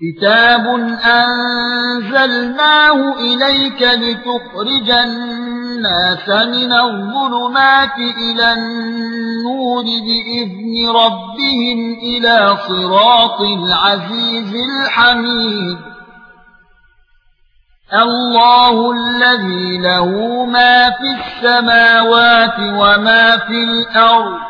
كتاب انزلناه اليك لتخرج الناس من الظلمات إلى النور باذن ربهم إلى صراط العزيز الحميد الله الذي له ما في السماوات وما في الأرض